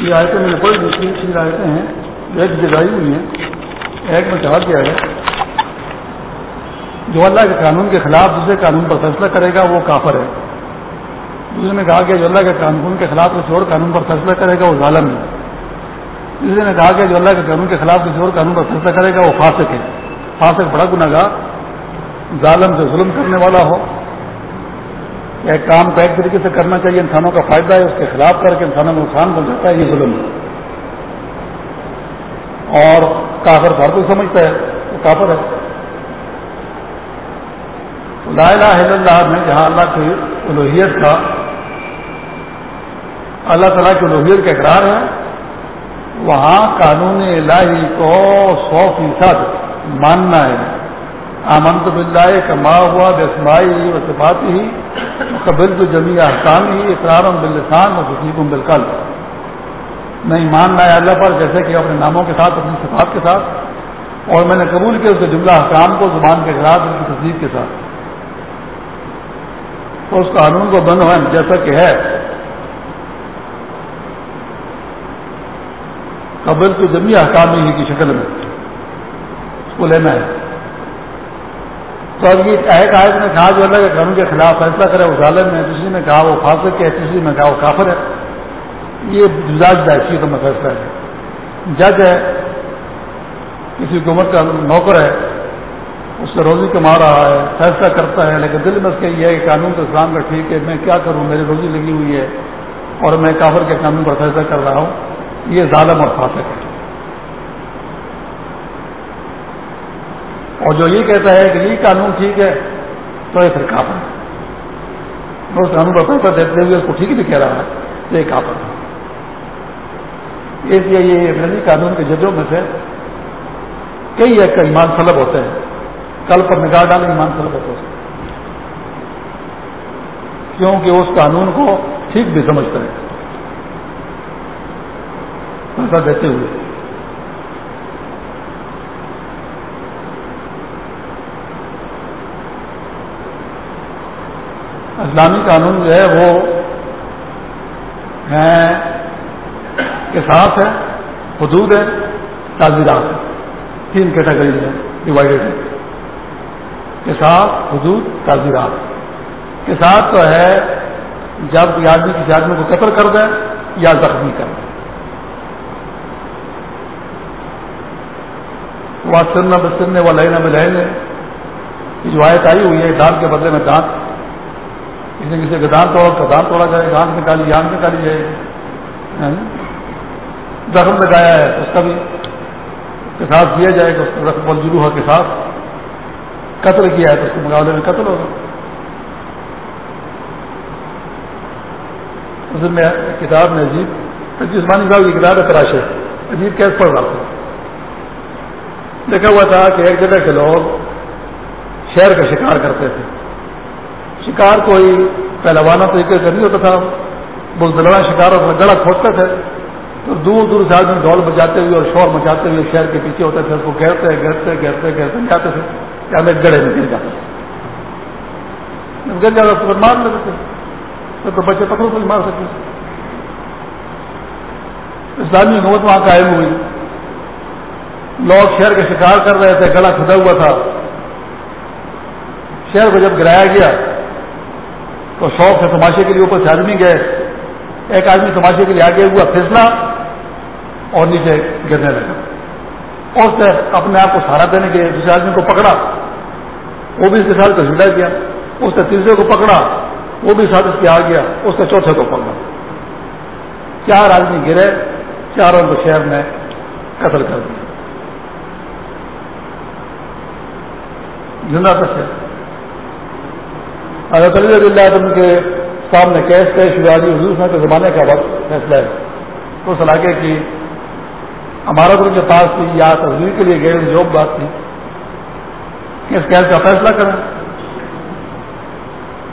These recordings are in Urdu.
یہ آیتیں میں نے پڑھ لی تین چیز آیتیں ہیں، ایک جگائی ہوئی ہیں، ایک میں کہا گیا ہے۔ جو اللہ کے قانون کے خلاف دوسرے قانون پر فیصلہ کرے گا، وہ کافر ہے۔ دوسرے میں کہا گیا جو اللہ کے قانون کے خلاف کسی اور قانون پر فیصلہ کرے گا، وہ ظالم ہے۔ تیسرے نے کہا کہ جو اللہ کے قانون کے خلاف کسی اور قانون پر فیصلہ کرے گا، وہ فاسق ہے۔ فاسق بڑا گناہ گار، ظالم سے ظلم کرنے والا ہو۔ کام کو ایک طریقے سے کرنا چاہیے، انسانوں کا فائدہ ہے، اس کے خلاف کر کے انسانوں میں نقصان بن جاتا ہے، یہ ظلم ہے۔ اور کافر ہر کوئی سمجھتا ہے، وہ کافر ہے۔ لا الہ الا اللہ میں جہاں اللہ کی الوحیت کا، اللہ تعالیٰ کی الوحیت کا اقرار ہے، وہاں قانون الہی کو سو فیصد ماننا ہے۔ آمنت بلّہ کما ہوا بسمائی و صفاتی قبل تو جمی احکام ہی اقرار بلسان و حسیب بالکل میں ایمان لایا اللہ پر جیسے کہ اپنے ناموں کے ساتھ، اپنی صفات کے ساتھ، اور میں نے قبول کیا اس کے جملہ حکام کو زبان کے خلاف ان کی تصدیق کے ساتھ۔ تو اس قانون کو بند ہوئے جیسا کہ ہے۔ قبل تو جمی حکام ہی کی شکل میں اس کو لینا ہے۔ تو اب یہ ایک آیت نے کہا جو اللہ کے قانون کے خلاف فیصلہ کرے، وہ ظالم ہے، دوسری نے کہا وہ فاسق ہے، تیسری نے کہا وہ کافر ہے۔ یہ جدا جدا کا میں فیصلہ ہے۔ جج ہے، کسی حکومت کا نوکر ہے، اس سے روزی کما رہا ہے، فیصلہ کرتا ہے، لیکن دل میں اس کے یہ ہے کہ قانون تو اسلام کا ٹھیک ہے، میں کیا کروں؟ میری روزی لگی ہوئی ہے اور میں کافر کے قانون پر فیصلہ کر رہا ہوں۔ یہ ظالم اور فاسق ہے۔ اور جو یہ کہتا ہے کہ یہ قانون ٹھیک ہے، تو یہ پھر کافر ہے۔ اس قانون پر فیصلہ دیتے ہوئے اس کو ٹھیک نہیں کہہ رہا ہے یہ کافر ہے۔ اس لیے یہ نئی قانون کے ججوں میں سے کئی ایک کا ایمان طلب ہوتے ہیں کل پر نگاہ ڈالیں، ایمان طلب ہوتے ہیں کیونکہ اس قانون کو ٹھیک بھی سمجھتے ہیں۔ ایسا دیتے ہوئے۔ اسلامی قانون جو ہے وہ ہے ساتھ ہے، حدود ہے، تعزیرات تین کیٹیگری ہے ڈیوائڈیڈ ہے کسان حدود، تعزیرات کے ساتھ تو ہے جب کوئی آدمی کسی آدمی کو قتل کر دیں یا زخمی کر دیں۔ وہ سننا بسرنے و لہنا میں لہنے جو آیت آئی ہوئی ہے دانت کے بدلے میں دانت۔ کسی کسی کا توڑا کا دانت توڑا جائے، دانت نکالی جان نکالی جائے۔ ہاں؟ زخم لگایا ہے، اس کا بھی قصاص دیا جائے گا اس کو رقم الجلوہ کے ساتھ قتل کیا ہے تو اس کے مقابلے میں قتل ہوگا۔ اس میں کتاب میں عجیب جسمانی صاحب کی کتاب ہے تراشے عجیب کیس پڑھ رہا تھا دیکھا ہوا تھا کہ ایک جگہ کے لوگ شہر کا شکار کرتے تھے۔ شکار کوئی پہلوانا طریقے سے نہیں ہوتا تھا۔ بہت دلانا شکار ہوتا گڑا کھودتے تھے۔ تو دور دور سے آدمی ڈول بجاتے ہوئے اور شور مچاتے ہوئے شہر کے پیچھے ہوتے تھے، اس کو گھرتے گھرتے گھرتے گھرتے جاتے تھے۔ کہ ہمیں گڑے میں گر جاتے گر جاتا تو مار لیتے تھے۔ تو بچے پکڑوں کو مار سکتے۔ اسلامی حکومت وہاں قائم ہوئی۔ لوگ شہر کا شکار کر رہے تھے گلا کھدا ہوا تھا۔ شہر کو جب گرایا گیا تو شوق سے تماشے کے لیے اوپر سے آدمی گئے۔ ایک آدمی تماشے کے لیے آگے ہوا پھسلا اور نیچے گرنے لگا۔ اور سے اپنے آپ کو سہارا دینے کے دوسرے آدمی کو پکڑا۔ وہ بھی اس کے ساتھ گھسیٹا کیا۔ اس نے تیسرے کو پکڑا، وہ بھی ساتھ اس کے آ گیا۔ اس نے چوتھے کو پکڑا۔ چار آدمی گرے، چاروں کو شہر میں قتل کر دیا۔ زندہ تک حضرت علی رضی اللہ عنہ کے سامنے کیس پیش ہوا جی حضور کے زمانے کا وقت، فیصلہ ہے۔ اس علاقے کی ہمارا ان کے پاس تھی، یا تصویر کے لیے گئے جو بات تھی۔ کہ اس کیس کا فیصلہ کریں۔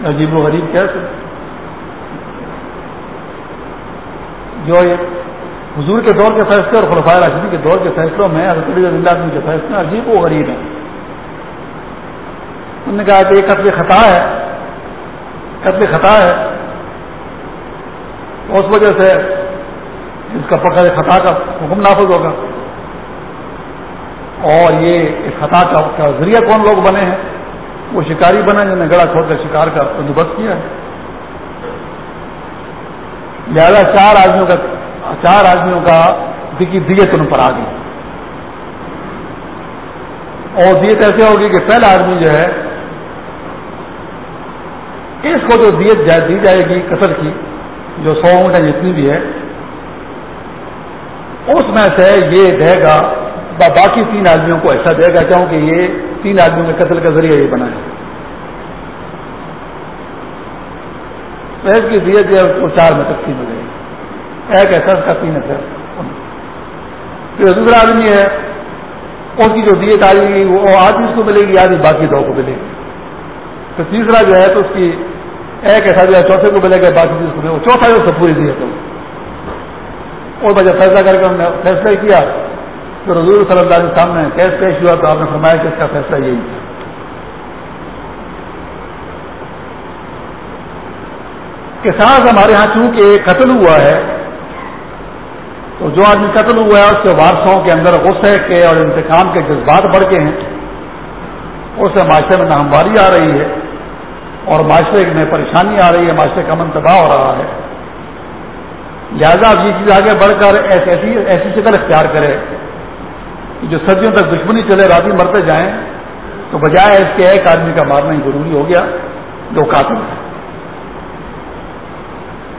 عجیب و غریب کیس ہے۔ جو حضور کے دور کے فیصلے اور خلفائے راشدی کے دور کے فیصلوں میں حضرت اللہ کے فیصلے عجیب و غریب ہیں۔ انہوں نے کہا کہ یہ قتل خطا ہے۔ قتل خطا ہے۔ اس وجہ سے اس کا پکڑ خطا کا حکم نافذ ہوگا۔ اور یہ اس خطا کا ذریعہ کون لوگ بنے ہیں؟ وہ شکاری بنے جنہوں نے گڑا کھود کر شکار کا بندوبست کیا ہے۔ لہذا چار آدمیوں کا چار آدمیوں کا دیت ان پر آ گئی اور دیت ایسے ہوگی کہ پہلا آدمی جو ہے اس کو جو دیت دی جائے گی قطر کی، جو سو اونٹ ہے جتنی بھی ہے، اس میں سے یہ دے گا باقی تین آدمیوں کو ایسا دے گا کیوں کہ یہ تین آدمیوں کے قتل کا ذریعہ یہ بنا ہے۔ ایک کی دیت جو ہے، وہ چار میں تقسیم ہو جائے گی۔ ایک ایسا کا تین ایسا پھر دوسرا آدمی ہے اس کی جو دیت آئے گی وہ آدمی اس کو ملے گی آدمی باقی دو کو ملے گی۔ پھر تیسرا جو ہے، تو اس کی ایک ایسا جو ہے چوتھے کو ملے گا، باقی چیز کو چوتھا جو سب پوری دیت اور جب فیصلہ کر کے ہم نے فیصلہ کیا تو حضور صلی اللہ علیہ وسلم نے کیس پیش ہوا تو آپ نے فرمایا کہ اس کا فیصلہ یہی تھا کہ ساتھ ہمارے ہاں چونکہ قتل ہوا ہے، تو جو آدمی قتل ہوا ہے، اس کے وارسوں کے اندر غصے کے اور انتقام کے جذبات بڑھ کے ہیں۔ اس سے معاشرے میں ناہمواری آ رہی ہے۔ اور معاشرے میں پریشانی آ رہی ہے، معاشرے کا من تباہ ہو رہا ہے۔ لہذا اب یہ چیز آگے بڑھ کر ایسی ایسی شکل اختیار کرے جو صدیوں تک دشمنی چلے، راضی مرتے جائیں، تو بجائے اس کے ایک آدمی کا مارنا ہی ضروری ہو گیا، جو قاتل ہے۔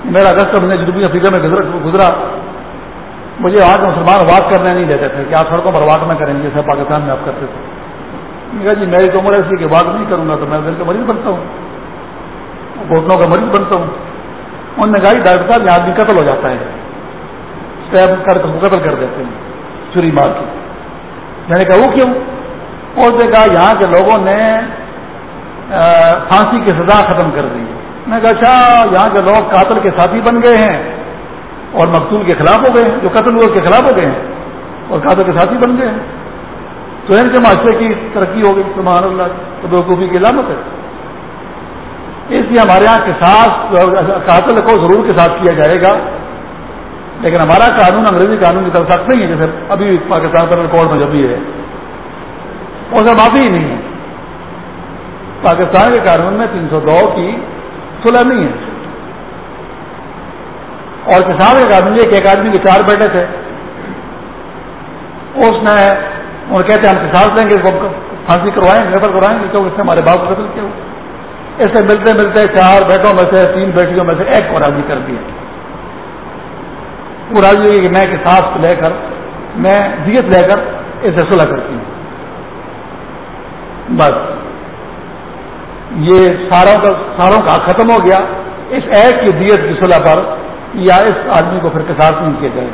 میرا اگست میں جنوبی افریقہ میں گزرا۔ مجھے وہاں کے مسلمان واک کرنے نہیں دیتے تھے کہ آپ سڑکوں پر واک نہ کریں جیسے پاکستان میں آپ کرتے تھے۔ جی میری تو عمر ایسی کہ واک نہیں کروں گا تو میں دل کا مریض بنتا ہوں۔ گھٹنوں کا مریض بنتا ہوں۔ انہوں نے کہا جی ڈاکٹر صاحب یہاں آدمی قتل ہو جاتا ہے۔ اسٹیپ کر قتل کر دیتے ہیں چوری مار کے۔ میں نے کہا وہ کیوں؟ اور نے کہا یہاں کے لوگوں نے پھانسی کی سزا ختم کر دی۔ میں نے کہا اچھا یہاں کے لوگ قاتل کے ساتھی بن گئے ہیں اور مقتول کے خلاف ہو گئے ہیں، جو قتل ہوئے کے خلاف ہو گئے ہیں اور قاتل کے ساتھی بن گئے ہیں۔ تو ان کے معاشرے کی ترقی ہو گئی، سبحان اللہ، تو بیوقوفی کی علامت ہے۔ اس لیے ہمارے یہاں کے ساتھ قاتل کو ضرور کے ساتھ کیا جائے گا۔ لیکن ہمارا قانون انگریزی قانون کی طرف سخت نہیں ہے، جیسے ابھی پاکستان پر کورٹ میں جب بھی ہے اسے معافی ہی نہیں ہے۔ پاکستان کے قانون میں تین سو دو کی سلح نہیں ہے۔ اور کسان کے قانون یہ کہ ایک آدمی کے چار بیٹے تھے۔ اس نے اور کہتے ہیں ہم کسان لیں گے پھانسی کروائیں گے قتل کروائیں گے تو اس نے ہمارے باپ کو قتل کیا۔ اس سے ملتے ملتے چار بیٹوں میں سے تین بیٹیوں میں سے ایک کو راضی کر دیا۔ وہ راضی ہوئی کہ میں کساس کو لے کر، میں دیت لے کر اسے صلح کرتی ہوں۔ بس۔ یہ ساروں کا ساروں کا ختم ہو گیا۔ اس ایک کی دیت کی صلح پر یا اس آدمی کو پھر کساس نہیں کیا جائے۔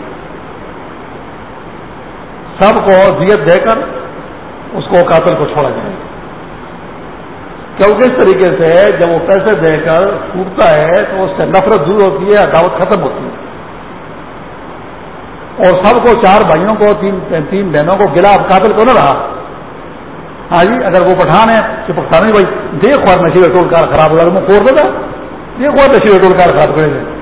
سب کو دیت دے کر اس کو قاتل کو چھوڑا جائے۔ کیونکہ اس طریقے سے جب وہ پیسے دے کر ٹوٹتا ہے تو اس سے نفرت دور ہوتی ہے، عداوت ختم ہوتی ہے۔ اور سب کو چار بھائیوں کو، تین تین بہنوں کو گلا اب قاتل کو نہ رہا؟ ہاں جی اگر وہ پٹھان ہے تو پکڑا بھائی۔ دیکھ اور نشے ٹول کار خراب ہو جائے میں کوڑ دیتا دیکھ اور نشے ٹول کار خراب کرے گا۔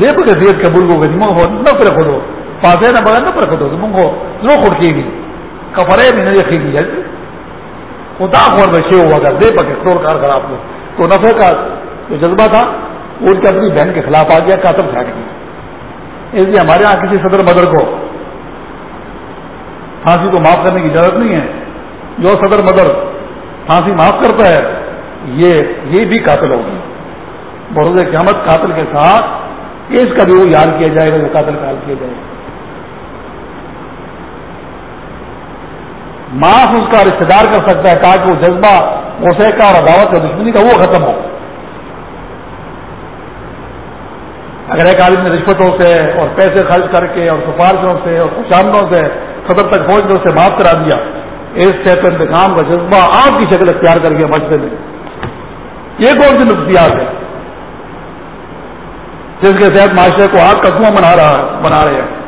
دیکھو کہ دیت کے بلگو گئی منگو نہ پر کھودو پاسے نہ بڑا نہ پر کھودو منگو نو کھڑ کی گی کپڑے بھی نہیں رکھی گی وہ دا میں چھے ہوا کر دے پکے ٹول کار خراب کو تو نفے کا جو جذبہ تھا، وہ ان کے اپنی بہن کے خلاف آ گیا، کاتب پھینک گیا۔ اس لیے ہمارے یہاں کسی صدر مدر کو پھانسی کو معاف کرنے کی ضرورت نہیں ہے۔ جو صدر مدر پھانسی معاف کرتا ہے، یہ یہ بھی قاتل ہوگی۔ بروز قیامت قاتل کے ساتھ اس کا بھی وہ یاد کیا جائے گا وہ قاتل کا حال کیا جائے گا۔ معاف اس کا رشتے دار کر سکتا ہے تاکہ وہ جذبہ غصے کا اور عداوت کا دشمنی کا وہ ختم ہو۔ اگر ایک آدمی نے رشوتوں سے اور پیسے خرچ کر کے اور سفارشوں سے اور خوشامدوں سے صدر تک پہنچ کر اسے معاف کرا دیا، اس سے تو انتظام کا جذبہ آپ کی شکل اختیار کر کے بچتے میں۔ یہ کون سی نفسیات ہے جس کے تحت معاشرے کو آگ کا کنواں بنا رہا بنا رہے ہیں۔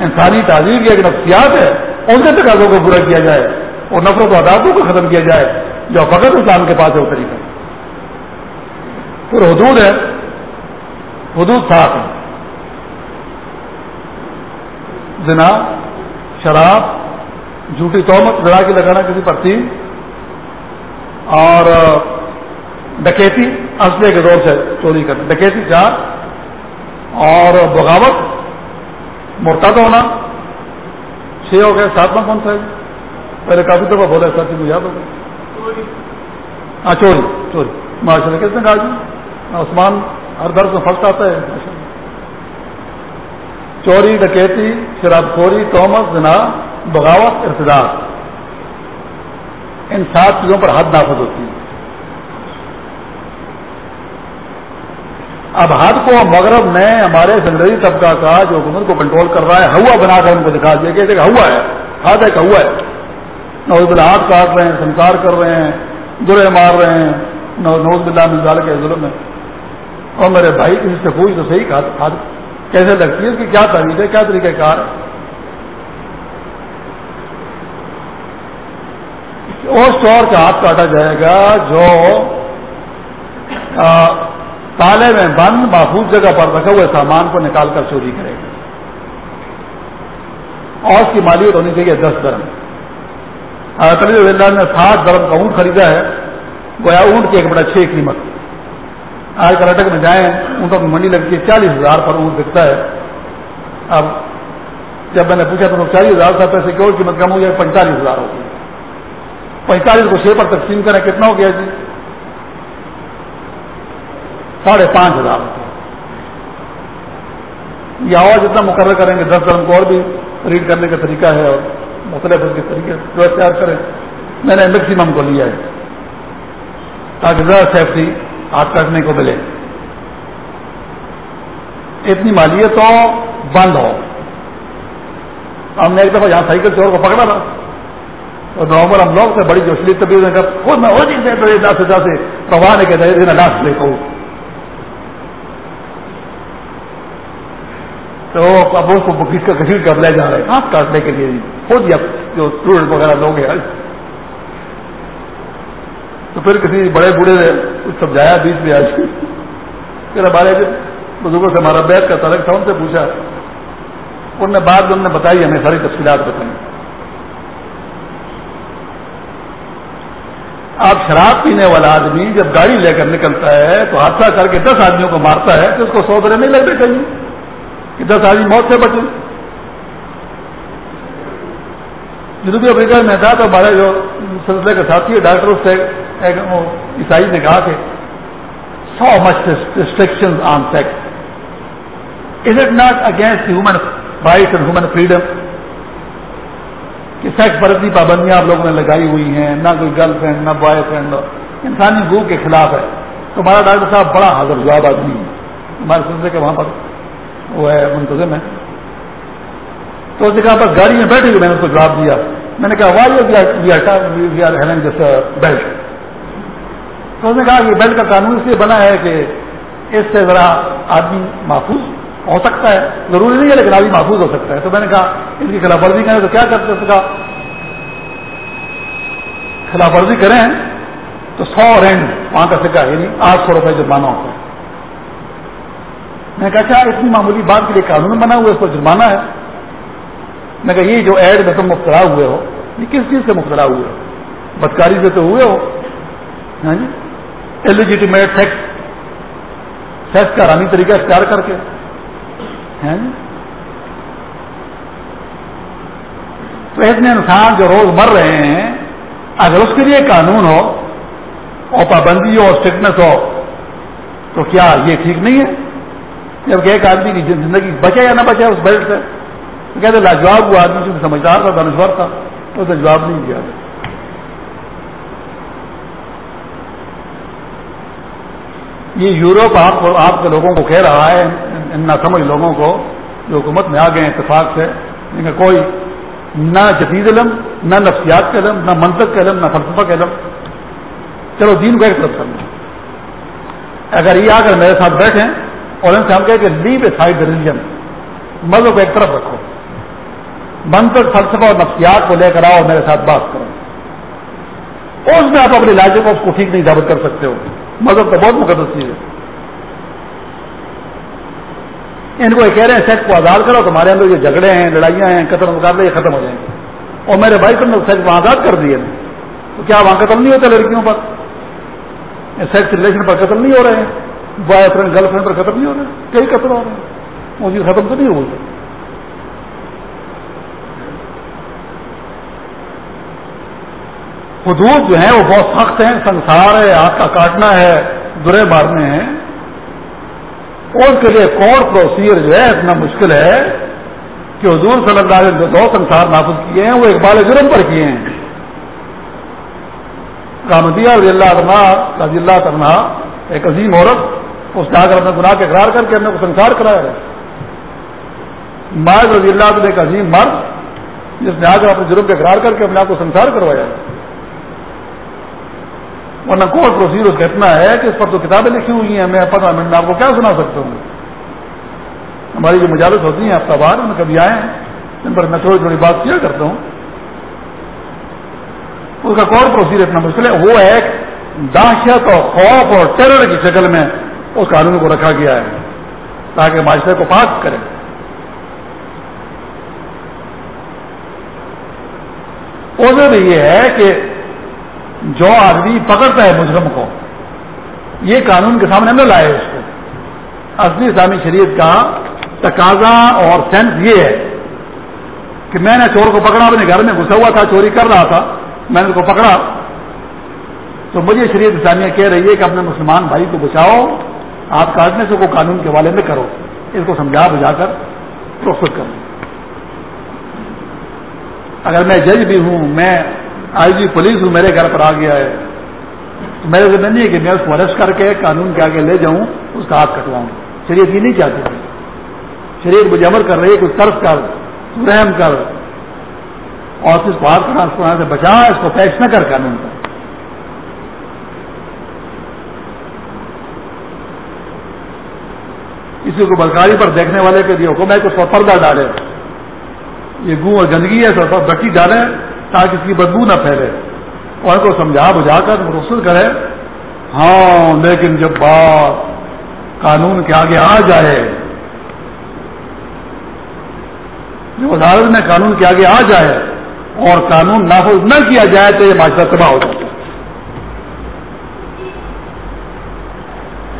انسانی تعلیم کی ایک نفسیات ہے، ان کے تقاضوں کو پورا کیا جائے، اور نفرت و عدالتوں کو ختم کیا جائے، جو فقط اسلام کے پاس ہے، وہ طریقہ پھر حدود ہے، حدود ساتھ ہیں۔ زنا، شراب، جھوٹی تومت لڑا کے لگانا کسی پر تین، اور ڈکیتی، اصلے کے دور سے چوری کرنا۔ ڈکیتی چار اور بغاوت مرتد ہونا چھ ہو گئے ساتواں کون سا ہے؟ پہلے کافی دفعہ بولا ساتھی مجھے یاد ہوگا۔ ہاں چوری چوری۔ ماشاء اللہ کس نے کہا جی؟ عثمان ہر درد میں فرق آتا ہے چوری ڈکیتی شراب خوری تومس جنا بغاوت ارتداد۔ ان سات چیزوں پر حد نافذ ہوتی ہے۔ اب حد کو مغرب نے ہمارے زندگی طبقہ کا جو حکومت کو کنٹرول کر رہا ہے، ہوا بنا کر ان کو دکھا دیا کہ ہوا ہے حد ایک ہوا ہے۔ نوز بلا ہاتھ کاٹ رہے ہیں سنسار کر رہے ہیں، درے مار رہے ہیں۔ نوز بلا مزال کے ظلم میں اور میرے بھائی، کسی سے پوچھ تو صحیح حد کیسے لگتی ہے اس کی کیا تعریف ہے؟ کیا طریقہ کار ہے؟ اس طور کا ہاتھ کاٹا جائے گا جو تالے میں بند محفوظ جگہ پر رکھے ہوئے سامان کو نکال کر چوری کرے گا۔ اور اس کی مالیت ہونی چاہیے دس درم۔ اللہ نے سات درم کا اونٹ خریدا ہے۔ گویا اونٹ کی ایک بڑا چھ قیمت۔ آج کرناٹک میں جائیں، اونٹوں میں منڈی لگتی ہے، چالیس ہزار پر اونٹ بکتا ہے۔ اب جب میں نے پوچھا تو چالیس ہزار تھا پیسے کی قیمت کم ہو گیا پینتالیس ہزار ہوگی پینتالیس کو چھ پر تقسیم کریں، کتنا ہو گیا جی؟ ساڑھے پانچ ہزار روپے۔ یہ آواز اتنا مقرر کریں گے، دس درم کو اور بھی ریڈ کرنے کا طریقہ ہے اور مختلف کے طریقے جو اختیار کریں۔ میں نے میکسیمم کو لیا ہے تاکہ زیادہ سیفٹی ہاتھ کاٹنے کو ملے۔ اتنی مالیت ہو بند ہو۔ ہم نے ایک دفعہ یہاں سائیکل چور کو پکڑا تھا۔ تو نومبر ہم لوگ سے بڑی جوشلی طبیعت خود میں ہو جی سے دس ہزار سے پروان کے دہی لاس لے کو تو اب اس کو کس کا کشید کر لے جا رہے ہیں، ہاتھ کاٹنے کے لیے۔ خود یا جو اسٹوڈنٹ وغیرہ لوگ ہیں۔ تو پھر کسی بڑے بوڑھے نے کچھ سمجھایا بیچ میں آج۔ پھر ہمارے بزرگوں سے ہمارا بیت کا تعلق تھا، ان سے پوچھا۔ ان نے بعد میں انہوں نے بتائی، ہمیں ساری تفصیلات بتائی آپ شراب پینے والا آدمی جب گاڑی لے کر نکلتا ہے تو حادثہ کر کے دس آدمیوں کو مارتا ہے تو اس کو سو درے نہیں لگتے کہیں۔ کہ دس آدمی موت سے بچے جنوبی افریقہ میں تھا تو ہمارے جو سلسلے کے ساتھی ہے ڈاکٹر سے عیسائی نے کہا کہ so much restriction on sex is it not against human right and human freedom کہ سیکس پر اتنی پابندیاں آپ لوگوں نے لگائی ہوئی ہیں؟ نہ کوئی گرل فرینڈ نہ بوائے فرینڈ انسانی گو کے خلاف ہے۔ تو ہمارا ڈاکٹر صاحب بڑا حاضر، جواب آدمی ہے۔ ہمارے سلسلے کے وہاں پر وہ ہے منتظم ہے۔ تو اس نے کہا، بس گاڑی میں بیٹھے ہوئے میں نے اس کو جواب دیا۔ میں نے کہا وائی آر دس بیلٹ۔ تو اس نے کہا کہ بیلٹ کا قانون اس لیے بنا ہے کہ اس سے ذرا آدمی محفوظ ہو سکتا ہے۔ ضروری نہیں ہے، لیکن آدمی محفوظ ہو سکتا ہے۔ تو میں نے کہا ان کی خلاف ورزی کریں تو کیا کرتے اس کا خلاف ورزی کریں تو سو رینڈ، وہاں کا سکا یعنی آٹھ سو روپئے جرمانہ ہوتا ہے۔ میں کہا، کیا اتنی معمولی بات کے لیے قانون بنا ہوا ہے؟ اس کو جرمانہ ہے. میں کہا، یہ جو ایڈ میں تم مبتلا ہوئے ہو، یہ کس چیز سے مبتلا ہوئے ہو؟ بدکاری سے تو ہوئے ہو؟ ہاں جی؟ ایلیجیٹیمیٹ سیکس سیکس کا رانی طریقہ اختیار کر کے۔ ہاں جی؟ تو اتنے انسان جو روز مر رہے ہیں، اگر اس کے لیے قانون ہو اور پابندی ہو اور اسٹرکٹنس ہو، تو کیا یہ ٹھیک نہیں ہے؟ جبکہ ایک آدمی کی زندگی بچے یا نہ بچے اس بیلٹ سے؟ کہتے لاجواب وہ آدمی جو سمجھدار تھا، دانشور تھا تو اسے جواب نہیں دیا۔ یہ یوروپ آپ آپ کے لوگوں کو کہہ رہا ہے، ان نہ سمجھ لوگوں کو جو حکومت میں آ گئے اتفاق سے لیکن کوئی نہ جدید علم، نہ نفسیات کا علم، نہ منطق کا علم، نہ فلسفہ کا علم۔ چلو دین کو ایک طرف کرنا۔ اگر یہ آ کر میرے ساتھ بیٹھیں اور ان سے ہم کہیں کہ لیو اے سائڈ ریلیجن مذہب کو ایک طرف رکھو. منطق فلسفہ اور نفسیات کو لے کر آؤ میرے ساتھ بات کرو. اس میں آپ اپنے علاج کو اس کو ٹھیک نہیں ثابت کر سکتے ہو. مذہب تو بہت مقدس چیز ہے. ان کو یہ کہہ رہے ہیں، سیکس کو آزاد کرو تمہارے اندر یہ جھگڑے ہیں، لڑائیاں ہیں، قتل مقابلے یہ ختم ہو جائیں گے. اور میرے بھائی تم نے سیکس کو آزاد کر دیے تو کیا وہاں قتل نہیں ہوتا لڑکیوں پر؟ سیکس ریلیشن پر قتل نہیں ہو رہے ہیں. بوائے فرینڈ گرل فرینڈ پر قتل نہیں ہو رہے کئی قتل ہو رہے ہیں۔ وہ چیز ختم تو نہیں ہوگی حدود جو ہیں، وہ بہت سخت ہیں، سنسار ہے آگ کا کاٹنا ہے درے مارنے ہیں۔ اس کے لیے کون پروسیجر جو ہے، اتنا مشکل ہے کہ حضور صلی اللہ علیہ وسلم دو سنسار نافذ کیے ہیں، وہ اقبال جرم پر کیے ہیں۔ کامدیا رضی اللہ عنہ، رضی اللہ تنہا ایک عظیم عورت اس نے آ کر اپنے گناہ کے اقرار کر کے ہم نے کو سنسار کرایا ہے۔ مائز رضی اللہ عنہ ایک عظیم مرد، جس نے آ کر اپنے جرم کے اقرار کر کے اپنے آپ کو سنسار کروایا ہے۔ ورنہ کورٹ پروسیجر کہنا ہے کہ اس پر تو کتابیں لکھی ہوئی ہیں، میں پندرہ منٹ میں آپ کو کیا سنا سکتا ہوں۔ ہماری جو مجالس ہوتی ہیں، ہفتہ بار میں کبھی آئے ہیں، ان پر میں تھوڑی تھوڑی بات کیا کرتا ہوں۔ اس کا کورٹ پروسیجر اتنا مشکل ہے؟ وہ ایک دہشت اور خوف اور ٹیرر کی شکل میں اس قانون کو رکھا گیا ہے تاکہ معاشرے کو پاک کرے۔ بھی یہ ہے کہ جو آدمی پکڑتا ہے مجرم کو، یہ قانون کے سامنے نہ لائے اس کو۔ اصلی اسلامی شریعت کا تقاضا اور سینس یہ ہے کہ میں نے چور کو پکڑا، اپنے گھر میں گھسا ہوا تھا، چوری کر رہا تھا، میں نے اس کو پکڑا۔ تو مجھے شریعت اسلامیہ کہہ رہی ہے کہ اپنے مسلمان بھائی کو بچاؤ۔ آپ کاٹنے سے کو قانون کے حوالے میں کرو، اس کو سمجھا بجا کر پروسٹ کرو۔ اگر میں جج بھی ہوں، میں آئی جی پولیس ہوں، میرے گھر پر آ گیا ہے، تو میرے ذمہ نہیں ہے کہ میں اس کو ارسٹ کر کے قانون کے آگے لے جاؤں، اس کا ہاتھ کٹواؤں۔ شریعت یہ نہیں چاہتی۔ شریعت مجھے عمل کر رہی ہے، کچھ طرف کر، رحم کر، اور اس کو ہاتھ سے بچا، اس کو پیش نہ کر قانون کا کسی کو بلکاری پر دیکھنے والے کے لیے حکم ہے کہ اس کو پردہ ڈالے۔ یہ گوں اور گندگی ہے تو بچی ڈالیں تاکہ اس کی بدبو نہ پھیلے۔ اور ان کو سمجھا بجھا کر مرسل کرے ہاں لیکن جب بات قانون کے آگے آ جائے جب عدالت میں قانون کے آگے آ جائے اور قانون نافذ نہ کیا جائے تو یہ معاشرہ تباہ ہو جاتا ہے۔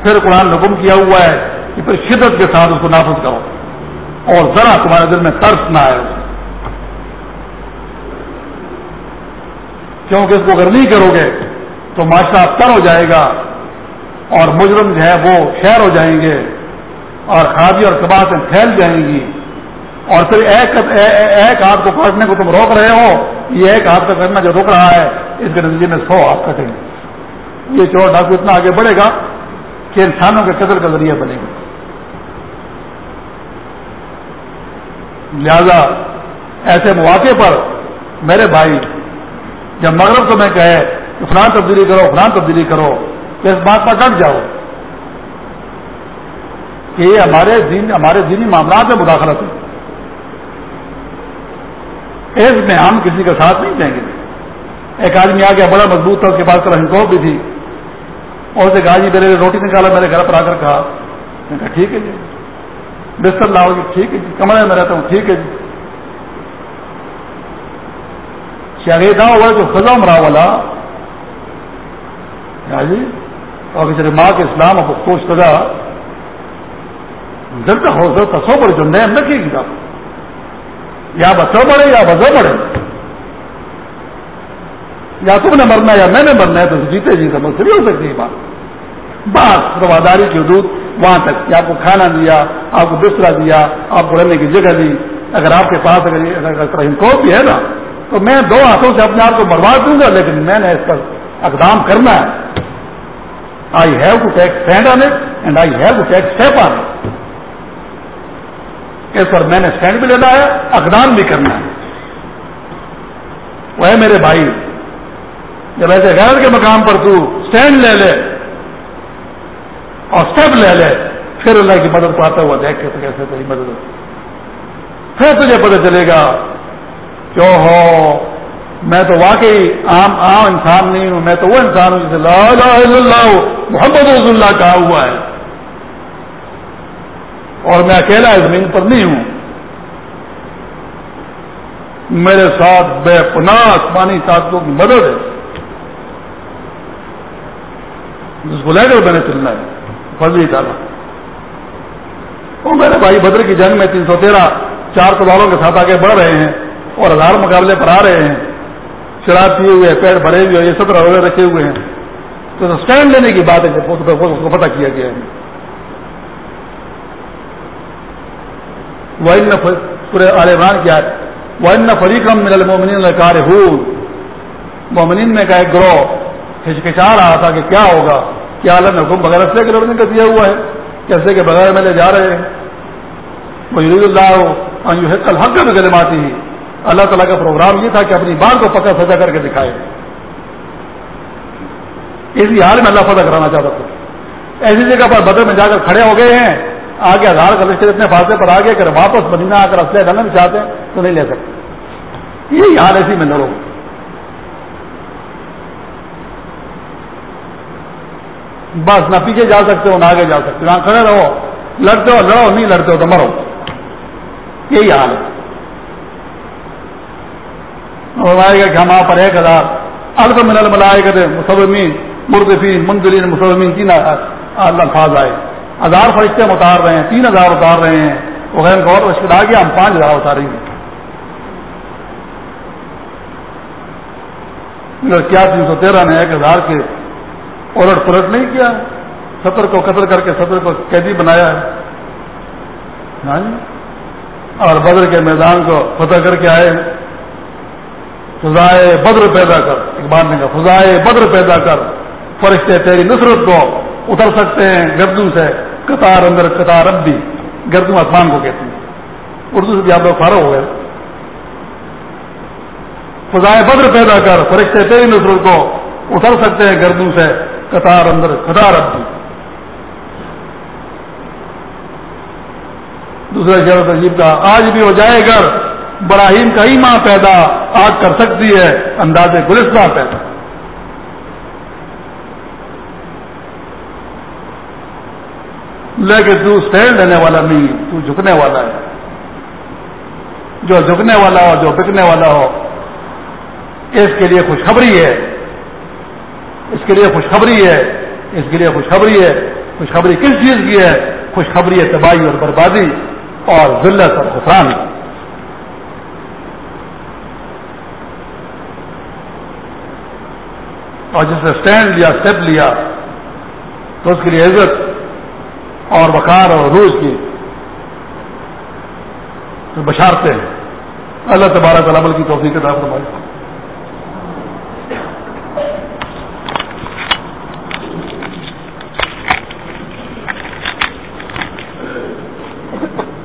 پھر قرآن حکم کیا ہوا ہے کہ پھر شدت کے ساتھ اس کو نافذ کرو اور ذرا تمہارے دل میں ترس نہ آئے کیونکہ اس کو اگر نہیں کرو گے تو معاشرہ تر ہو جائے گا اور مجرم جو ہے وہ شہر ہو جائیں گے اور خادی اور کباطیں پھیل جائیں گی۔ اور پھر ایک ایک ہاتھ کو کاٹنے کو تم روک رہے ہو، یہ ایک ہاتھ کا کرنا جو روک رہا ہے، اس کے نتیجے میں سو ہاتھ کٹیں گے۔ یہ چور ڈاکو اتنا آگے بڑھے گا کہ انسانوں کے قدر کا ذریعہ بنے گا۔ لہذا ایسے مواقع پر میرے بھائی، جب مغرب تو میں کہے کہ فلاں تبدیلی کرو، فلاں تبدیلی کرو، تو اس بات پر ڈٹ جاؤ کہ یہ ہمارے دین، ہمارے دینی معاملات میں مداخلت ہے اس میں ہم کسی کا ساتھ نہیں دیں گے۔ ایک آدمی آ گیا بڑا مضبوط تھا، اس کے پاس طرح بھی تھی۔ اور اسے کہا جی میرے روٹی نکالا میرے گھر پر آ کر کہا، میں کہا، ٹھیک ہے جی۔ بستر لاؤ گی ٹھیک ہے جی کمرے میں رہتا ہوں، ٹھیک ہے جی۔ شاگیدا ہوا جو خزا مرا والا۔ ہاں جی اور کسی ماں کے اسلام کو سوچ سزا جلد ہو سکتا سو بڑے جو نئے نہ کی کتاب یا بسو بڑھے یا بسو بڑھے یا تم نے مرنا یا میں نے مرنا ہے تو جیتے جی سمجھ سے ہو سکتی بات۔ بات، رواداری کی حدود۔ وہاں تک کہ آپ کو کھانا دیا، آپ کو بسترا دیا، آپ کو رہنے کی جگہ دی۔ اگر آپ کے پاس اگر کو بھی ہے نا، تو میں دو ہاتھوں سے اپنے آپ کو مروا دوں گا، لیکن میں نے اس پر اقدام کرنا ہے۔ I have to take stand on it, and I have to take step on اس پر میں نے اسٹینڈ بھی لینا ہے، اقدام بھی کرنا ہے۔ وہ ہے میرے بھائی، جب ایسے غیر کے مقام پر تو اسٹینڈ لے لے۔ اور اسٹیپ لے لے۔ پھر اللہ کی مدد پاتا ہوا دیکھ کے تو کیسے تیری مدد پھر تجھے پتہ چلے گا کیوں ہو میں تو واقعی عام عام انسان نہیں ہوں، میں تو وہ انسان ہوں جسے لا الہ الا اللہ محمد رسول اللہ کہا ہوا ہے۔ اور میں اکیلا زمین پر نہیں ہوں۔ میرے ساتھ بے پناہ آسمانی طاقتوں کی مدد ہے۔ جس کو لے کر میں نے چلنا ہے۔ فضلی ڈالا وہ میرے بھائی بدر کی جنگ میں تین سو تیرہ، چار سوالوں کے ساتھ آگے بڑھ رہے ہیں اور ہزار مقابلے پر آ رہے ہیں۔ شراب پیے ہوئے پیڑ بھرے ہوئے، یہ سترہ وغیرہ رکھے ہوئے ہیں۔ تو اسٹینڈ لینے کی بات ہے اس کو پتہ کیا گیا ہے۔ وہ پورے عالمان کیا ہے وہ فریقم مل المومنین کار مومنین میں کا ایک گروہ ہچکچا رہا تھا کہ کیا ہوگا؟ کیا عالم حکم بغیر رستے کے لڑنے کا دیا ہوا ہے، کیسے کہ بغیر میں لے جا رہے ہیں۔ وہ عید اللہ کل حق میں گلے ماتی ہی۔ اللہ تعالیٰ کا پروگرام یہ تھا کہ اپنی بات کو پکا سجا کر کے دکھائے۔ اسی حال میں اللہ فتح کرانا چاہتا تھا۔ ایسی جگہ پر بدر میں جا کر کھڑے ہو گئے ہیں۔ آگے آدھار کا رشتے اتنے فاصلے پر آگے۔ اگر واپس مدینہ آ کر اسلحہ ڈالنا بھی چاہتے ہیں تو نہیں لے سکتے۔ یہی حال ایسی میں لڑوں۔ بس، نہ پیچھے جا سکتے ہو، نہ آگے جا سکتے ہو۔ کھڑے رہو۔ لڑتے ہو، لڑو، نہیں لڑتے ہو تو مرو۔ یہی حال ہے۔ گا کہ ہم پر ایک ہزار۔ الگ منل ملائے مسلمین مردفین منظرین مسلمین تین الفاظ آئے۔ ہزار فرشتے ہم اتار رہے ہیں، تین ہزار اتار رہے ہیں۔ وہ غیر اور رشتے آ گیا، ہم پانچ ہزار اتاریں گے۔ کیا تین سو تیرہ نے ایک ہزار کے الٹ پلٹ نہیں کیا ستر کو قتل کر کے ستر کو قیدی بنایا ہے۔ ہاں جی۔ اور بدر کے میدان کو فتح کر کے آئے فضائے بدر پیدا کر۔ اقبال نے کہا۔ فضائے بدر پیدا کر۔ فرشتے تیری نصرت کو اتر سکتے ہیں۔ گردوں سے قطار اندر قطار اب بھی گردوں آسمان کو کہتے ہیں۔ اردو سے بھی آپ لوگ فارغ ہو گئے۔ فضائے بدر پیدا کر۔ فرشتے تیری نصرت کو اتر سکتے ہیں۔ گردوں سے قطار اندر، قطار اب بھی دوسرا شہر عجیب کا آج بھی ہو جائے گا، براہیم کا ہی ماں پیدا آج کر سکتی ہے انداز گلستہ پیدا۔ لیکن تو اسٹینڈ لینے والا نہیں، تو جھکنے والا ہے۔ جو جھکنے والا ہو، جو بکنے والا ہو، اس کے لیے خوشخبری ہے۔ اس کے لیے خوشخبری ہے، اس کے لیے خوشخبری ہے۔ خوشخبری کس چیز کی ہے؟ خوشخبری ہے تباہی اور بربادی اور ذلت اور خسران اور جس نے اسٹینڈ لیا اسٹیپ لیا، تو اس کے لیے عزت اور وقار اور روز کی بشارتے ہیں۔ اللہ تبارک عمل کی توفیق کے فرمائی